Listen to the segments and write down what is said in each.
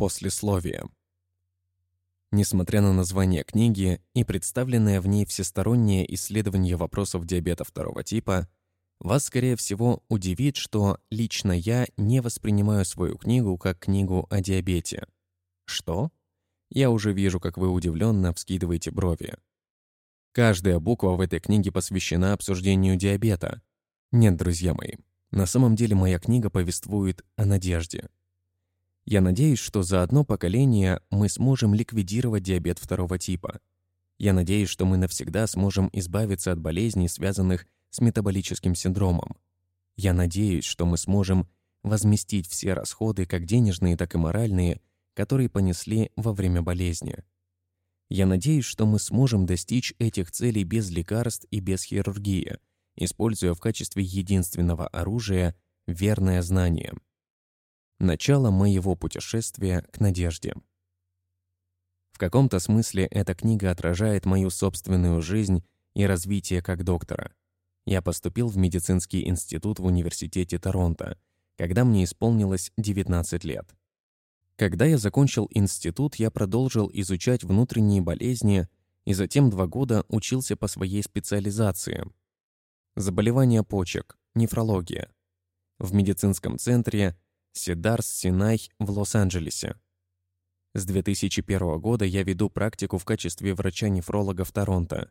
Послесловие. Несмотря на название книги и представленное в ней всестороннее исследование вопросов диабета второго типа, вас, скорее всего, удивит, что лично я не воспринимаю свою книгу как книгу о диабете. Что? Я уже вижу, как вы удивленно вскидываете брови. Каждая буква в этой книге посвящена обсуждению диабета. Нет, друзья мои, на самом деле моя книга повествует о надежде. Я надеюсь, что за одно поколение мы сможем ликвидировать диабет второго типа. Я надеюсь, что мы навсегда сможем избавиться от болезней, связанных с метаболическим синдромом. Я надеюсь, что мы сможем возместить все расходы, как денежные, так и моральные, которые понесли во время болезни. Я надеюсь, что мы сможем достичь этих целей без лекарств и без хирургии, используя в качестве единственного оружия верное знание. Начало моего путешествия к надежде. В каком-то смысле эта книга отражает мою собственную жизнь и развитие как доктора. Я поступил в медицинский институт в университете Торонто, когда мне исполнилось 19 лет. Когда я закончил институт, я продолжил изучать внутренние болезни и затем два года учился по своей специализации. Заболевания почек, нефрология. В медицинском центре Сидарс Синай в Лос-Анджелесе. С 2001 года я веду практику в качестве врача-нефролога в Торонто.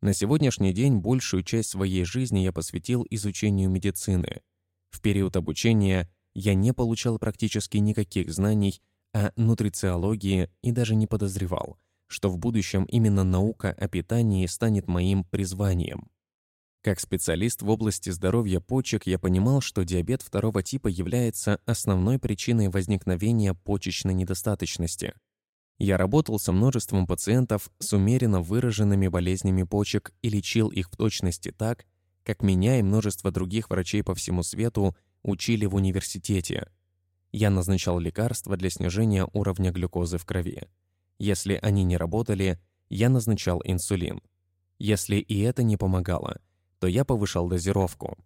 На сегодняшний день большую часть своей жизни я посвятил изучению медицины. В период обучения я не получал практически никаких знаний о нутрициологии и даже не подозревал, что в будущем именно наука о питании станет моим призванием. Как специалист в области здоровья почек я понимал, что диабет второго типа является основной причиной возникновения почечной недостаточности – я работал со множеством пациентов с умеренно выраженными болезнями почек и лечил их в точности так, как меня и множество других врачей по всему свету учили в университете. Я назначал лекарства для снижения уровня глюкозы в крови. Если они не работали, я назначал инсулин. Если и это не помогало, то я повышал дозировку.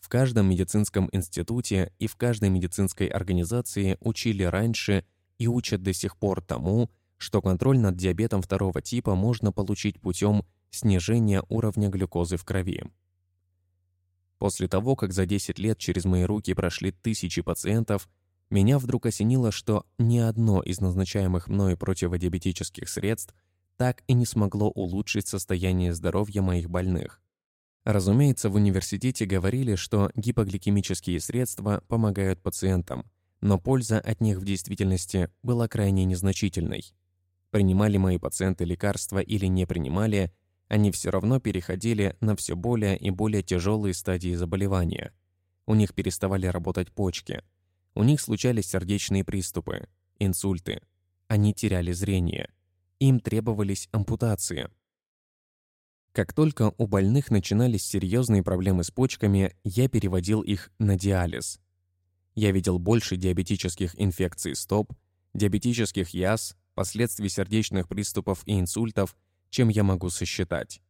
В каждом медицинском институте и в каждой медицинской организации учили раньше и учат до сих пор тому, что контроль над диабетом второго типа можно получить путем снижения уровня глюкозы в крови. После того, как за 10 лет через мои руки прошли тысячи пациентов, меня вдруг осенило, что ни одно из назначаемых мной противодиабетических средств так и не смогло улучшить состояние здоровья моих больных. Разумеется, в университете говорили, что гипогликемические средства помогают пациентам – но польза от них в действительности была крайне незначительной. Принимали мои пациенты лекарства или не принимали, они все равно переходили на все более и более тяжелые стадии заболевания. У них переставали работать почки. У них случались сердечные приступы, инсульты. Они теряли зрение. Им требовались ампутации. Как только у больных начинались серьезные проблемы с почками, я переводил их на диализ – я видел больше диабетических инфекций стоп, диабетических яз, последствий сердечных приступов и инсультов, чем я могу сосчитать.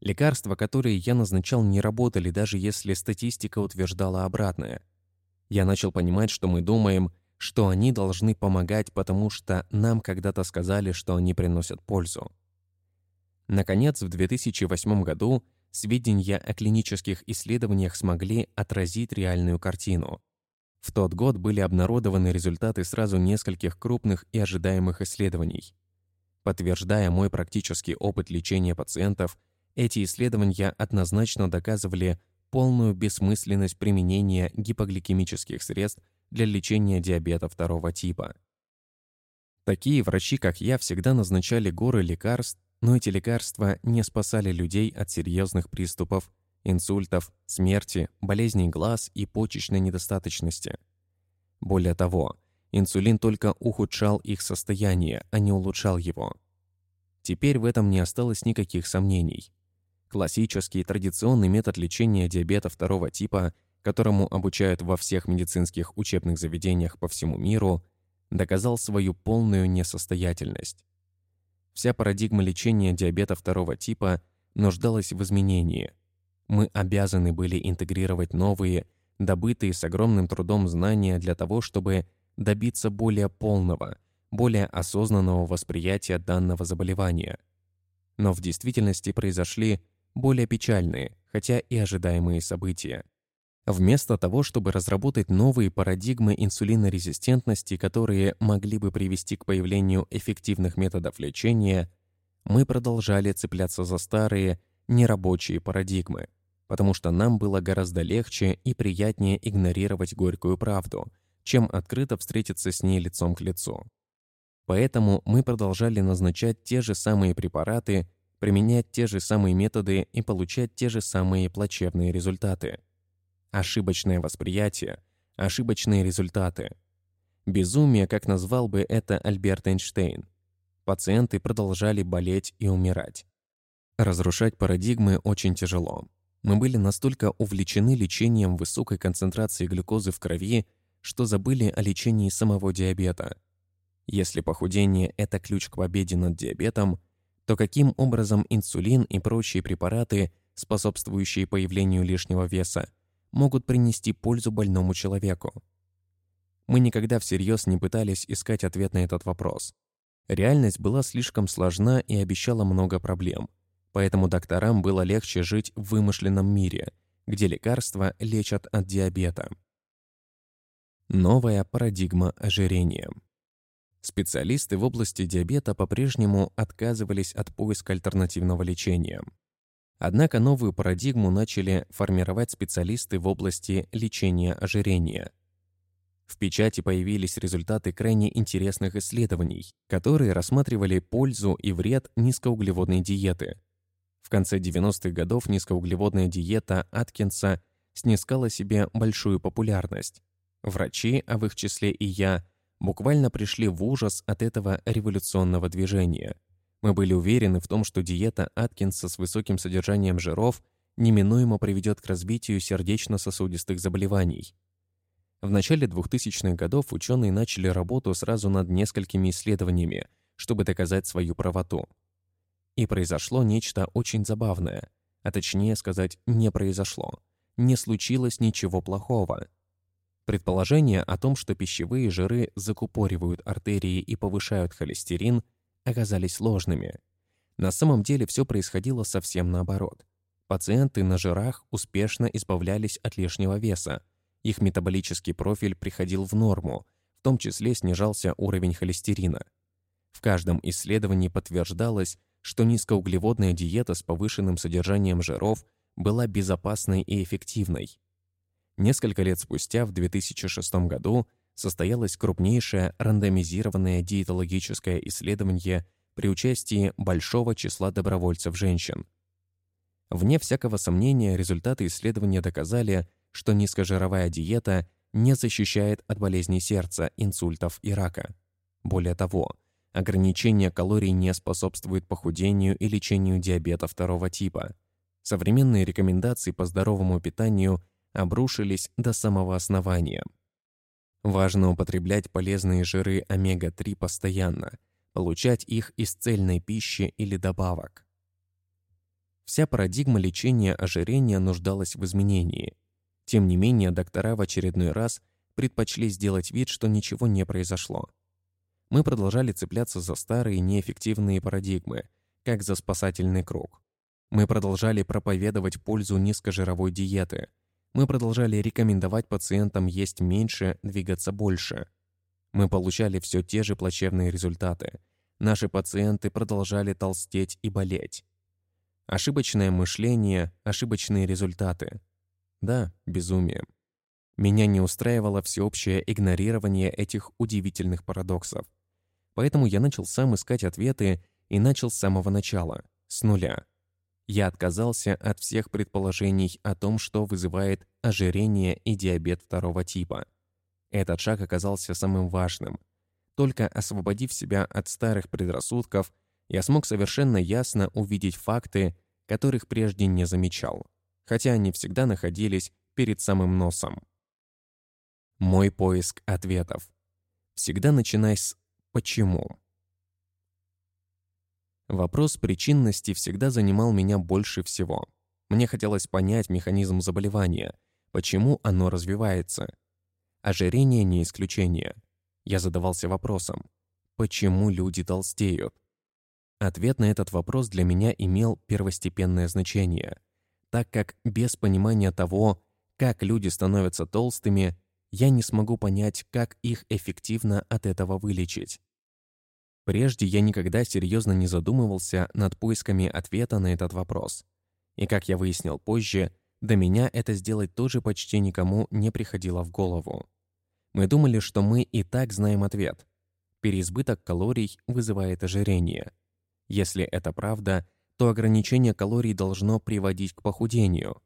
Лекарства, которые я назначал, не работали, даже если статистика утверждала обратное. Я начал понимать, что мы думаем, что они должны помогать, потому что нам когда-то сказали, что они приносят пользу. Наконец, в 2008 году сведения о клинических исследованиях смогли отразить реальную картину. В тот год были обнародованы результаты сразу нескольких крупных и ожидаемых исследований. Подтверждая мой практический опыт лечения пациентов, эти исследования однозначно доказывали полную бессмысленность применения гипогликемических средств для лечения диабета второго типа. Такие врачи, как я, всегда назначали горы лекарств, но эти лекарства не спасали людей от серьезных приступов инсультов, смерти, болезней глаз и почечной недостаточности. Более того, инсулин только ухудшал их состояние, а не улучшал его. Теперь в этом не осталось никаких сомнений. Классический традиционный метод лечения диабета второго типа, которому обучают во всех медицинских учебных заведениях по всему миру, доказал свою полную несостоятельность. Вся парадигма лечения диабета второго типа нуждалась в изменении – мы обязаны были интегрировать новые, добытые с огромным трудом знания для того, чтобы добиться более полного, более осознанного восприятия данного заболевания. Но в действительности произошли более печальные, хотя и ожидаемые события. Вместо того, чтобы разработать новые парадигмы инсулинорезистентности, которые могли бы привести к появлению эффективных методов лечения, мы продолжали цепляться за старые, нерабочие парадигмы, потому что нам было гораздо легче и приятнее игнорировать горькую правду, чем открыто встретиться с ней лицом к лицу. Поэтому мы продолжали назначать те же самые препараты, применять те же самые методы и получать те же самые плачевные результаты. Ошибочное восприятие, ошибочные результаты. Безумие, как назвал бы это Альберт Эйнштейн. Пациенты продолжали болеть и умирать. Разрушать парадигмы очень тяжело. Мы были настолько увлечены лечением высокой концентрации глюкозы в крови, что забыли о лечении самого диабета. Если похудение – это ключ к победе над диабетом, то каким образом инсулин и прочие препараты, способствующие появлению лишнего веса, могут принести пользу больному человеку? Мы никогда всерьез не пытались искать ответ на этот вопрос. Реальность была слишком сложна и обещала много проблем, поэтому докторам было легче жить в вымышленном мире, где лекарства лечат от диабета. Новая парадигма ожирения. Специалисты в области диабета по-прежнему отказывались от поиска альтернативного лечения. Однако новую парадигму начали формировать специалисты в области лечения ожирения. В печати появились результаты крайне интересных исследований, которые рассматривали пользу и вред низкоуглеводной диеты. В конце 90-х годов низкоуглеводная диета Аткинса снискала себе большую популярность. Врачи, а в их числе и я, буквально пришли в ужас от этого революционного движения – мы были уверены в том, что диета Аткинса с высоким содержанием жиров неминуемо приведет к развитию сердечно-сосудистых заболеваний. В начале 2000-х годов ученые начали работу сразу над несколькими исследованиями, чтобы доказать свою правоту. И произошло нечто очень забавное, а точнее сказать, не произошло. Не случилось ничего плохого. Предположение о том, что пищевые жиры закупоривают артерии и повышают холестерин – оказались ложными. На самом деле все происходило совсем наоборот. Пациенты на жирах успешно избавлялись от лишнего веса. Их метаболический профиль приходил в норму, в том числе снижался уровень холестерина. В каждом исследовании подтверждалось, что низкоуглеводная диета с повышенным содержанием жиров была безопасной и эффективной. Несколько лет спустя, в 2006 году, состоялось крупнейшее рандомизированное диетологическое исследование при участии большого числа добровольцев-женщин. Вне всякого сомнения, результаты исследования доказали, что низкожировая диета не защищает от болезней сердца, инсультов и рака. Более того, ограничение калорий не способствует похудению и лечению диабета второго типа. Современные рекомендации по здоровому питанию обрушились до самого основания – Важно употреблять полезные жиры омега-3 постоянно, получать их из цельной пищи или добавок. Вся парадигма лечения ожирения нуждалась в изменении. Тем не менее, доктора в очередной раз предпочли сделать вид, что ничего не произошло. Мы продолжали цепляться за старые неэффективные парадигмы, как за спасательный круг. Мы продолжали проповедовать пользу низкожировой диеты – мы продолжали рекомендовать пациентам есть меньше, двигаться больше. Мы получали все те же плачевные результаты. Наши пациенты продолжали толстеть и болеть. Ошибочное мышление, ошибочные результаты. Да, безумие. Меня не устраивало всеобщее игнорирование этих удивительных парадоксов. Поэтому я начал сам искать ответы и начал с самого начала, с нуля. Я отказался от всех предположений о том, что вызывает ожирение и диабет второго типа. Этот шаг оказался самым важным. Только освободив себя от старых предрассудков, я смог совершенно ясно увидеть факты, которых прежде не замечал, хотя они всегда находились перед самым носом. Мой поиск ответов. Всегда начинай с «почему?». Вопрос причинности всегда занимал меня больше всего. Мне хотелось понять механизм заболевания, почему оно развивается. Ожирение не исключение. Я задавался вопросом, почему люди толстеют? Ответ на этот вопрос для меня имел первостепенное значение, так как без понимания того, как люди становятся толстыми, я не смогу понять, как их эффективно от этого вылечить. Прежде я никогда серьезно не задумывался над поисками ответа на этот вопрос. И как я выяснил позже, до меня это сделать тоже почти никому не приходило в голову. Мы думали, что мы и так знаем ответ. Переизбыток калорий вызывает ожирение. Если это правда, то ограничение калорий должно приводить к похудению.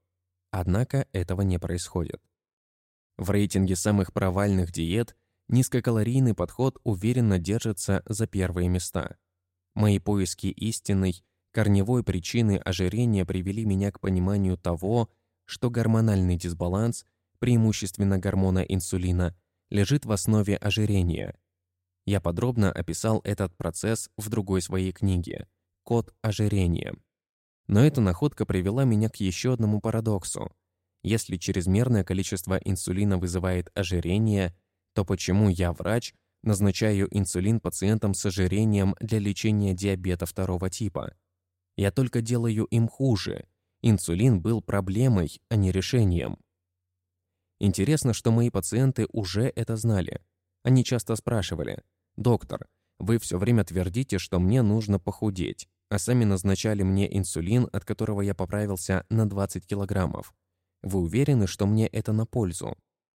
Однако этого не происходит. В рейтинге самых провальных диет низкокалорийный подход уверенно держится за первые места. Мои поиски истинной, корневой причины ожирения привели меня к пониманию того, что гормональный дисбаланс, преимущественно гормона инсулина, лежит в основе ожирения. Я подробно описал этот процесс в другой своей книге «Код ожирения». Но эта находка привела меня к еще одному парадоксу. Если чрезмерное количество инсулина вызывает ожирение, то почему я, врач, назначаю инсулин пациентам с ожирением для лечения диабета второго типа? Я только делаю им хуже. Инсулин был проблемой, а не решением. Интересно, что мои пациенты уже это знали. Они часто спрашивали, «Доктор, вы все время твердите, что мне нужно похудеть, а сами назначали мне инсулин, от которого я поправился на 20 килограммов. Вы уверены, что мне это на пользу?»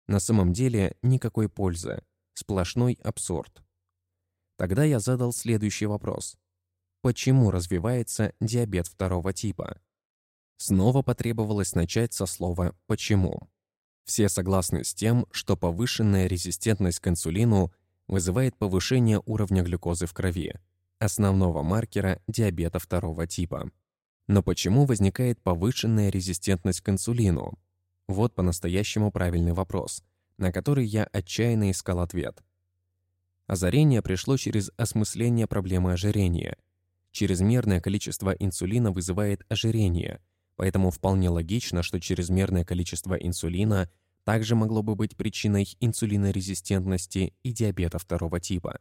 На самом деле никакой пользы. Сплошной абсурд. Тогда я задал следующий вопрос. Почему развивается диабет второго типа? Снова потребовалось начать со слова «почему». Все согласны с тем, что повышенная резистентность к инсулину вызывает повышение уровня глюкозы в крови, основного маркера диабета второго типа. Но почему возникает повышенная резистентность к инсулину? Вот по-настоящему правильный вопрос, на который я отчаянно искал ответ. Озарение пришло через осмысление проблемы ожирения. Чрезмерное количество инсулина вызывает ожирение, поэтому вполне логично, что чрезмерное количество инсулина также могло бы быть причиной инсулинорезистентности и диабета второго типа.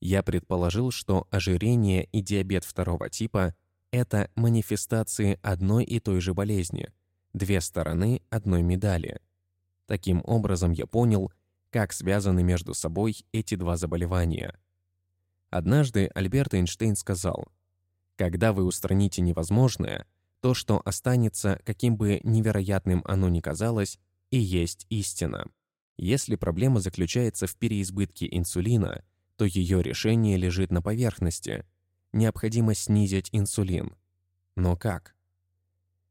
Я предположил, что ожирение и диабет второго типа – это манифестации одной и той же болезни – две стороны одной медали. Таким образом, я понял, как связаны между собой эти два заболевания. Однажды Альберт Эйнштейн сказал, «Когда вы устраните невозможное, то, что останется, каким бы невероятным оно ни казалось, и есть истина. Если проблема заключается в переизбытке инсулина, то ее решение лежит на поверхности. Необходимо снизить инсулин. Но как?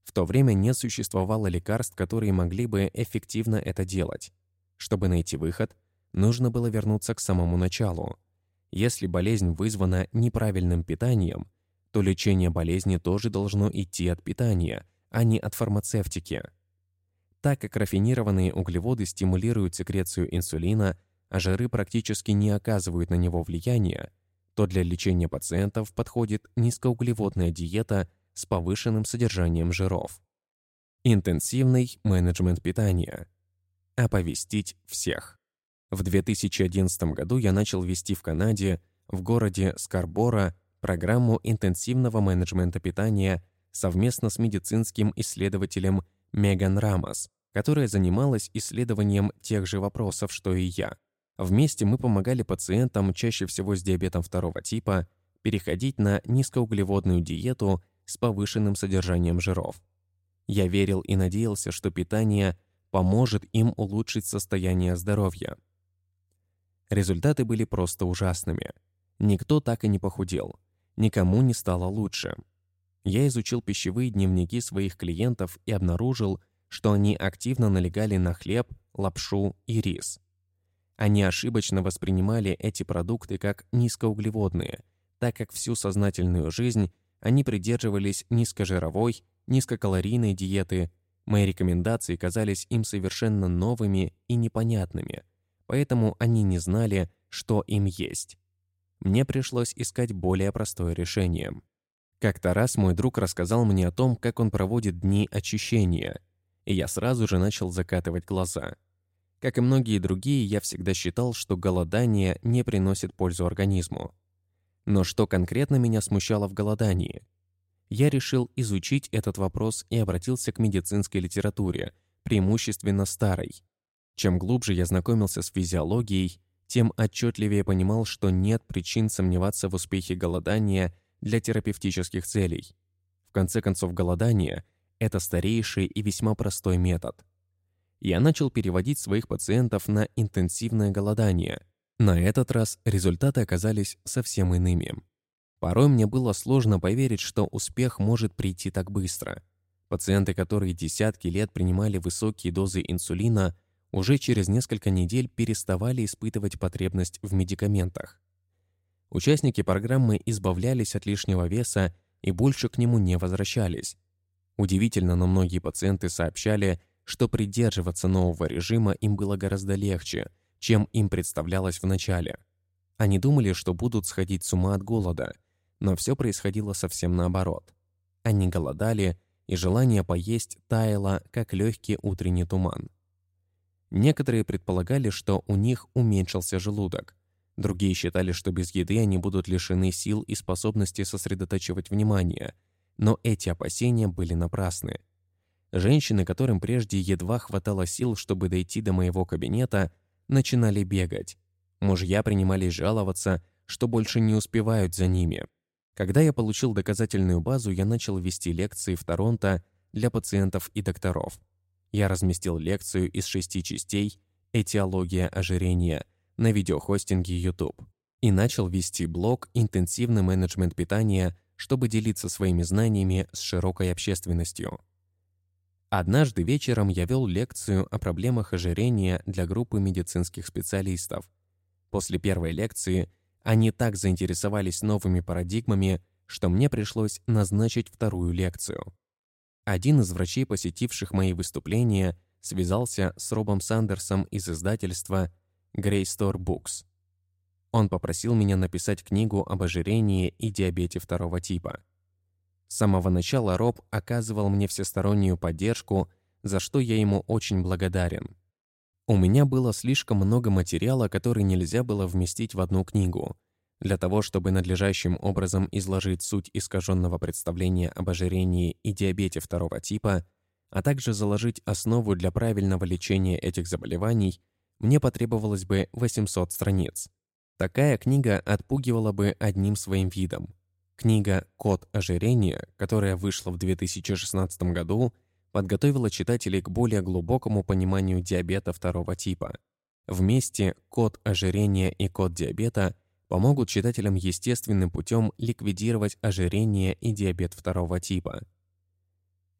В то время не существовало лекарств, которые могли бы эффективно это делать. Чтобы найти выход, нужно было вернуться к самому началу. Если болезнь вызвана неправильным питанием, то лечение болезни тоже должно идти от питания, а не от фармацевтики. Так как рафинированные углеводы стимулируют секрецию инсулина, а жиры практически не оказывают на него влияния, то для лечения пациентов подходит низкоуглеводная диета с повышенным содержанием жиров. Интенсивный менеджмент питания. Оповестить всех. В 2011 году я начал вести в Канаде, в городе Скарбора, программу интенсивного менеджмента питания совместно с медицинским исследователем Меган Рамос, которая занималась исследованием тех же вопросов, что и я. Вместе мы помогали пациентам, чаще всего с диабетом второго типа, переходить на низкоуглеводную диету с повышенным содержанием жиров. Я верил и надеялся, что питание поможет им улучшить состояние здоровья. Результаты были просто ужасными. Никто так и не похудел. Никому не стало лучше. Я изучил пищевые дневники своих клиентов и обнаружил, что они активно налегали на хлеб, лапшу и рис. Они ошибочно воспринимали эти продукты как низкоуглеводные, так как всю сознательную жизнь они придерживались низкожировой, низкокалорийной диеты. Мои рекомендации казались им совершенно новыми и непонятными, поэтому они не знали, что им есть. Мне пришлось искать более простое решение. Как-то раз мой друг рассказал мне о том, как он проводит дни очищения, и я сразу же начал закатывать глаза. Как и многие другие, я всегда считал, что голодание не приносит пользу организму. Но что конкретно меня смущало в голодании? Я решил изучить этот вопрос и обратился к медицинской литературе, преимущественно старой. Чем глубже я знакомился с физиологией, тем отчетливее понимал, что нет причин сомневаться в успехе голодания для терапевтических целей. В конце концов, голодание – это старейший и весьма простой метод. Я начал переводить своих пациентов на интенсивное голодание. На этот раз результаты оказались совсем иными. Порой мне было сложно поверить, что успех может прийти так быстро. Пациенты, которые десятки лет принимали высокие дозы инсулина – уже через несколько недель переставали испытывать потребность в медикаментах. Участники программы избавлялись от лишнего веса и больше к нему не возвращались. Удивительно, но многие пациенты сообщали, что придерживаться нового режима им было гораздо легче, чем им представлялось в начале. Они думали, что будут сходить с ума от голода, но все происходило совсем наоборот. Они голодали, и желание поесть таяло, как легкий утренний туман. Некоторые предполагали, что у них уменьшился желудок. Другие считали, что без еды они будут лишены сил и способности сосредотачивать внимание. Но эти опасения были напрасны. Женщины, которым прежде едва хватало сил, чтобы дойти до моего кабинета, начинали бегать. Мужья принимались жаловаться, что больше не успевают за ними. Когда я получил доказательную базу, я начал вести лекции в Торонто для пациентов и докторов. Я разместил лекцию из шести частей «Этиология ожирения» на видеохостинге YouTube и начал вести блог «Интенсивный менеджмент питания», чтобы делиться своими знаниями с широкой общественностью. Однажды вечером я вел лекцию о проблемах ожирения для группы медицинских специалистов. После первой лекции они так заинтересовались новыми парадигмами, что мне пришлось назначить вторую лекцию. Один из врачей, посетивших мои выступления, связался с Робом Сандерсом из издательства Greystore Books. Он попросил меня написать книгу об ожирении и диабете второго типа. С самого начала Роб оказывал мне всестороннюю поддержку, за что я ему очень благодарен. У меня было слишком много материала, который нельзя было вместить в одну книгу, для того, чтобы надлежащим образом изложить суть искаженного представления об ожирении и диабете второго типа, а также заложить основу для правильного лечения этих заболеваний, мне потребовалось бы 800 страниц. Такая книга отпугивала бы одним своим видом. Книга «Код ожирения», которая вышла в 2016 году, подготовила читателей к более глубокому пониманию диабета второго типа. Вместе «Код ожирения» и «Код диабета» помогут читателям естественным путем ликвидировать ожирение и диабет второго типа.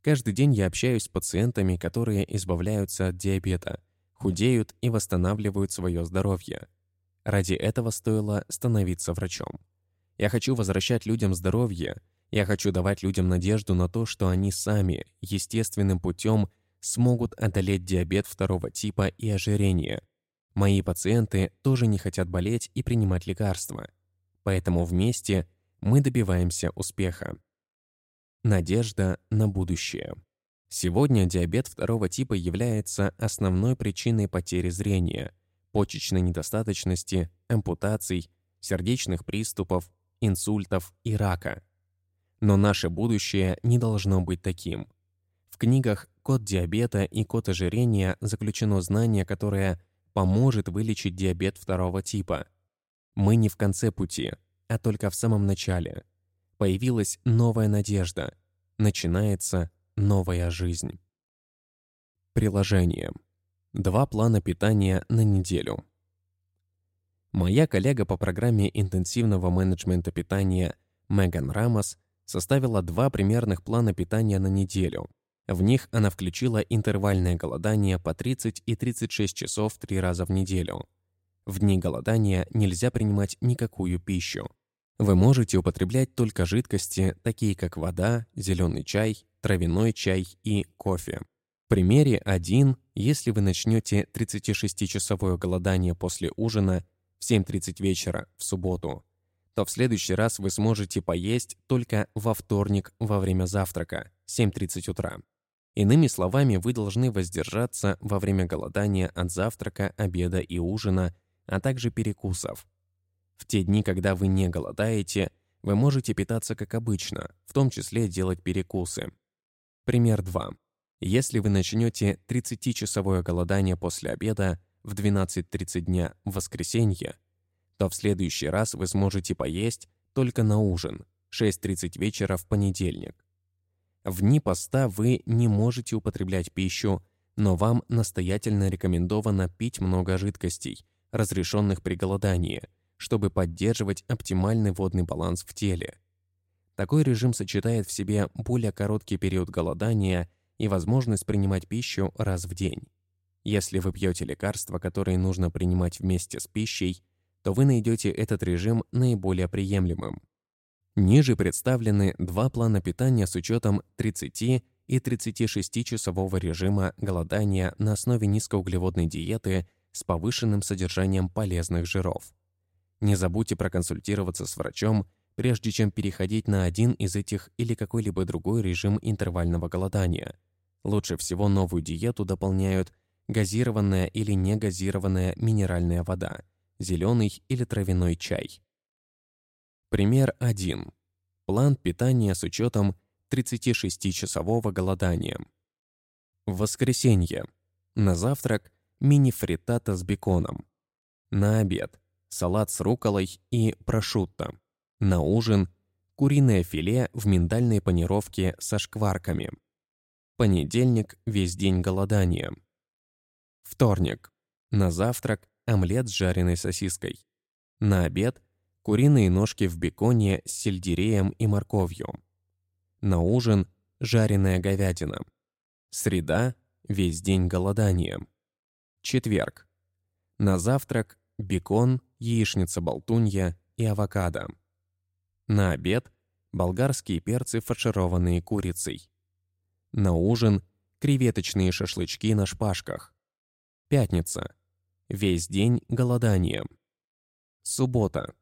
Каждый день я общаюсь с пациентами, которые избавляются от диабета, худеют и восстанавливают свое здоровье. Ради этого стоило становиться врачом. Я хочу возвращать людям здоровье, я хочу давать людям надежду на то, что они сами, естественным путем, смогут одолеть диабет второго типа и ожирение, Мои пациенты тоже не хотят болеть и принимать лекарства. Поэтому вместе мы добиваемся успеха. Надежда на будущее. Сегодня диабет второго типа является основной причиной потери зрения, почечной недостаточности, ампутаций, сердечных приступов, инсультов и рака. Но наше будущее не должно быть таким. В книгах «Код диабета» и «Код ожирения» заключено знание, которое поможет вылечить диабет второго типа. Мы не в конце пути, а только в самом начале. Появилась новая надежда. Начинается новая жизнь. Приложение. Два плана питания на неделю. Моя коллега по программе интенсивного менеджмента питания Меган Рамос составила два примерных плана питания на неделю, в них она включила интервальное голодание по 30 и 36 часов три раза в неделю. В дни голодания нельзя принимать никакую пищу. Вы можете употреблять только жидкости, такие как вода, зеленый чай, травяной чай и кофе. В примере 1, если вы начнете 36-часовое голодание после ужина в 7.30 вечера в субботу, то в следующий раз вы сможете поесть только во вторник во время завтрака 7.30 утра. Иными словами, вы должны воздержаться во время голодания от завтрака, обеда и ужина, а также перекусов. В те дни, когда вы не голодаете, вы можете питаться как обычно, в том числе делать перекусы. Пример 2. Если вы начнете 30-часовое голодание после обеда в 12.30 дня в воскресенье, то в следующий раз вы сможете поесть только на ужин, 6.30 вечера в понедельник. В дни поста вы не можете употреблять пищу, но вам настоятельно рекомендовано пить много жидкостей, разрешенных при голодании, чтобы поддерживать оптимальный водный баланс в теле. Такой режим сочетает в себе более короткий период голодания и возможность принимать пищу раз в день. Если вы пьете лекарства, которые нужно принимать вместе с пищей, то вы найдете этот режим наиболее приемлемым. Ниже представлены два плана питания с учетом 30 и 36-часового режима голодания на основе низкоуглеводной диеты с повышенным содержанием полезных жиров. Не забудьте проконсультироваться с врачом, прежде чем переходить на один из этих или какой-либо другой режим интервального голодания. Лучше всего новую диету дополняют газированная или негазированная минеральная вода, зеленый или травяной чай. Пример 1. План питания с учетом 36-часового голодания. В воскресенье. На завтрак мини-фриттата с беконом. На обед салат с руколой и прошутто. На ужин куриное филе в миндальной панировке со шкварками. Понедельник весь день голодания. Вторник. На завтрак омлет с жареной сосиской. На обед куриные ножки в беконе с сельдереем и морковью. На ужин жареная говядина. Среда весь день голодания. Четверг. На завтрак бекон, яичница-болтунья и авокадо. На обед болгарские перцы, фаршированные курицей. На ужин креветочные шашлычки на шпажках. Пятница. Весь день голодание. Суббота.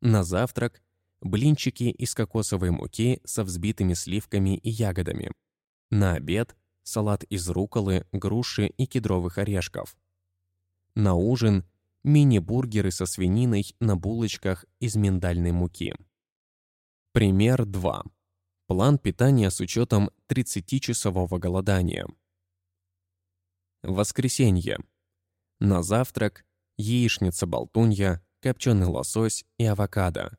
На завтрак блинчики из кокосовой муки со взбитыми сливками и ягодами. На обед салат из руколы, груши и кедровых орешков. На ужин мини-бургеры со свининой на булочках из миндальной муки. Пример 2. План питания с учетом 30-часового голодания. Воскресенье. На завтрак яичница-болтунья, копченый лосось и авокадо.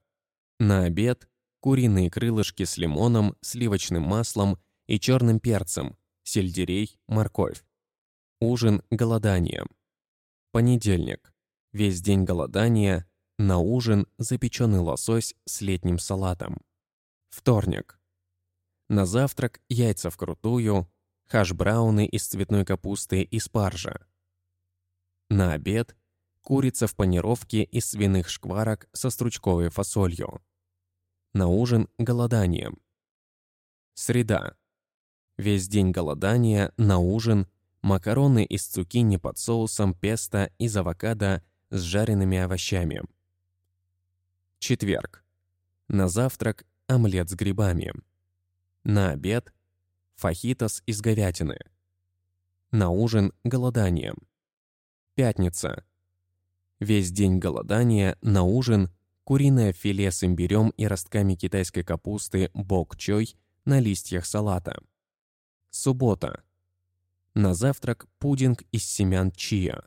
На обед куриные крылышки с лимоном, сливочным маслом и черным перцем, сельдерей, морковь. Ужин голодание. Понедельник. Весь день голодания. На ужин запеченный лосось с летним салатом. Вторник. На завтрак яйца вкрутую, хаш-брауны из цветной капусты и спаржа. На обед курица в панировке из свиных шкварок со стручковой фасолью. На ужин голодание. Среда. Весь день голодания, на ужин макароны из цукини под соусом песто из авокадо с жареными овощами. Четверг. На завтрак омлет с грибами. На обед фахитос из говядины. На ужин голодание. Пятница Весь день голодания, на ужин куриное филе с имбирем и ростками китайской капусты бок-чой на листьях салата. Суббота. На завтрак пудинг из семян чиа.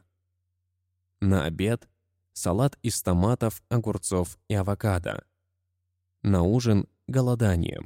На обед салат из томатов, огурцов и авокадо. На ужин голодание.